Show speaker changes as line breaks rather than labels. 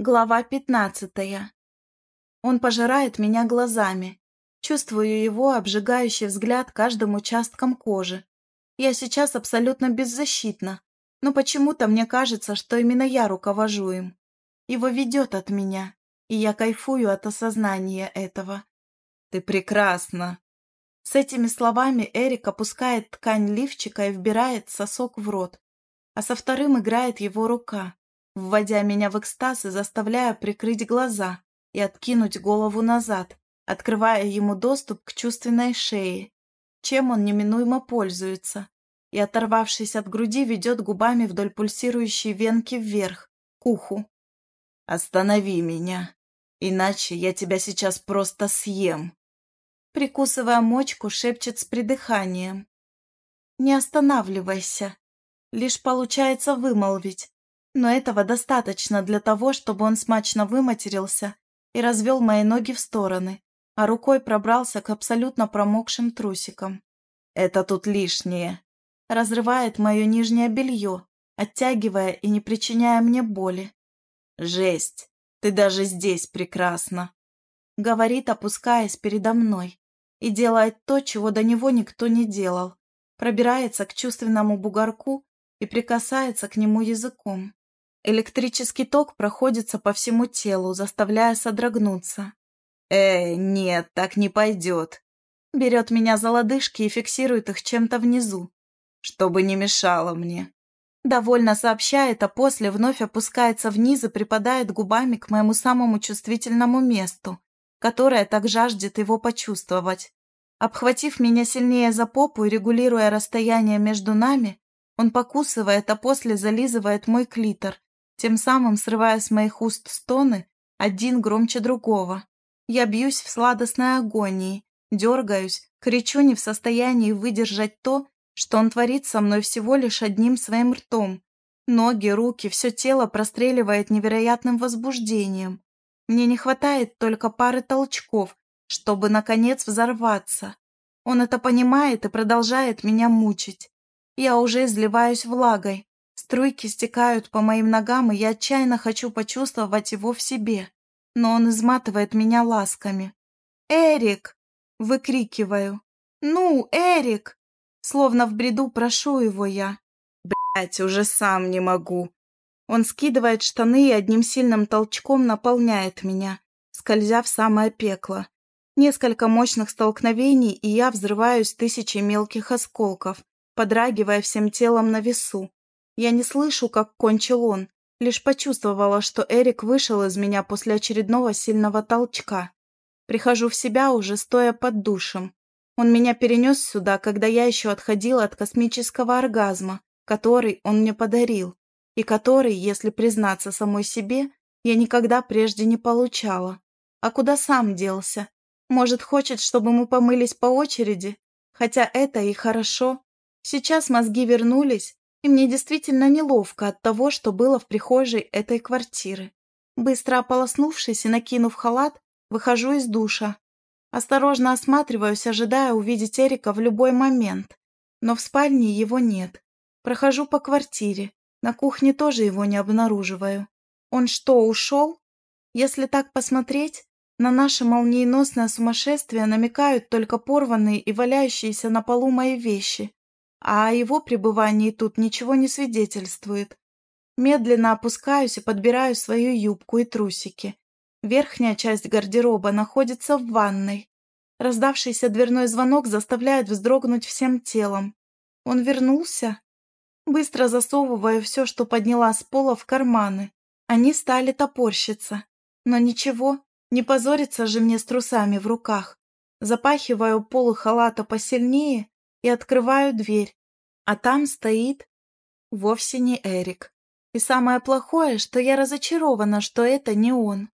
Глава пятнадцатая. Он пожирает меня глазами. Чувствую его обжигающий взгляд каждым участком кожи. Я сейчас абсолютно беззащитна, но почему-то мне кажется, что именно я руковожу им. Его ведет от меня, и я кайфую от осознания этого. «Ты прекрасна!» С этими словами Эрик опускает ткань лифчика и вбирает сосок в рот, а со вторым играет его рука вводя меня в экстаз и заставляя прикрыть глаза и откинуть голову назад, открывая ему доступ к чувственной шее, чем он неминуемо пользуется, и, оторвавшись от груди, ведет губами вдоль пульсирующей венки вверх, к уху. «Останови меня, иначе я тебя сейчас просто съем!» Прикусывая мочку, шепчет с придыханием. «Не останавливайся!» Лишь получается вымолвить, но этого достаточно для того, чтобы он смачно выматерился и развел мои ноги в стороны, а рукой пробрался к абсолютно промокшим трусикам. «Это тут лишнее», разрывает мое нижнее белье, оттягивая и не причиняя мне боли. «Жесть! Ты даже здесь прекрасна!» Говорит, опускаясь передо мной, и делает то, чего до него никто не делал. Пробирается к чувственному бугорку и прикасается к нему языком. Электрический ток проходится по всему телу, заставляя содрогнуться. «Э, нет, так не пойдет». Берет меня за лодыжки и фиксирует их чем-то внизу, чтобы не мешало мне. Довольно сообщает, а после вновь опускается вниз и припадает губами к моему самому чувствительному месту, которое так жаждет его почувствовать. Обхватив меня сильнее за попу и регулируя расстояние между нами, он покусывает, а после зализывает мой клитор, тем самым срывая с моих уст стоны, один громче другого. Я бьюсь в сладостной агонии, дергаюсь, кричу не в состоянии выдержать то, что он творит со мной всего лишь одним своим ртом. Ноги, руки, все тело простреливает невероятным возбуждением. Мне не хватает только пары толчков, чтобы, наконец, взорваться. Он это понимает и продолжает меня мучить. Я уже изливаюсь влагой, Струйки стекают по моим ногам, и я отчаянно хочу почувствовать его в себе. Но он изматывает меня ласками. «Эрик!» — выкрикиваю. «Ну, Эрик!» Словно в бреду прошу его я. Блять, уже сам не могу. Он скидывает штаны и одним сильным толчком наполняет меня, скользя в самое пекло. Несколько мощных столкновений, и я взрываюсь тысячей мелких осколков, подрагивая всем телом на весу. Я не слышу, как кончил он, лишь почувствовала, что Эрик вышел из меня после очередного сильного толчка. Прихожу в себя уже стоя под душем. Он меня перенес сюда, когда я еще отходила от космического оргазма, который он мне подарил, и который, если признаться самой себе, я никогда прежде не получала. А куда сам делся? Может, хочет, чтобы мы помылись по очереди? Хотя это и хорошо. Сейчас мозги вернулись, и мне действительно неловко от того, что было в прихожей этой квартиры. Быстро ополоснувшись и накинув халат, выхожу из душа. Осторожно осматриваюсь, ожидая увидеть Эрика в любой момент. Но в спальне его нет. Прохожу по квартире. На кухне тоже его не обнаруживаю. Он что, ушел? Если так посмотреть, на наше молниеносное сумасшествие намекают только порванные и валяющиеся на полу мои вещи а о его пребывании тут ничего не свидетельствует. Медленно опускаюсь и подбираю свою юбку и трусики. Верхняя часть гардероба находится в ванной. Раздавшийся дверной звонок заставляет вздрогнуть всем телом. Он вернулся? Быстро засовываю все, что подняла с пола, в карманы. Они стали топорщиться. Но ничего, не позориться же мне с трусами в руках. Запахиваю полу халата посильнее и открываю дверь. А там стоит вовсе не Эрик. И самое плохое, что я разочарована, что это не он.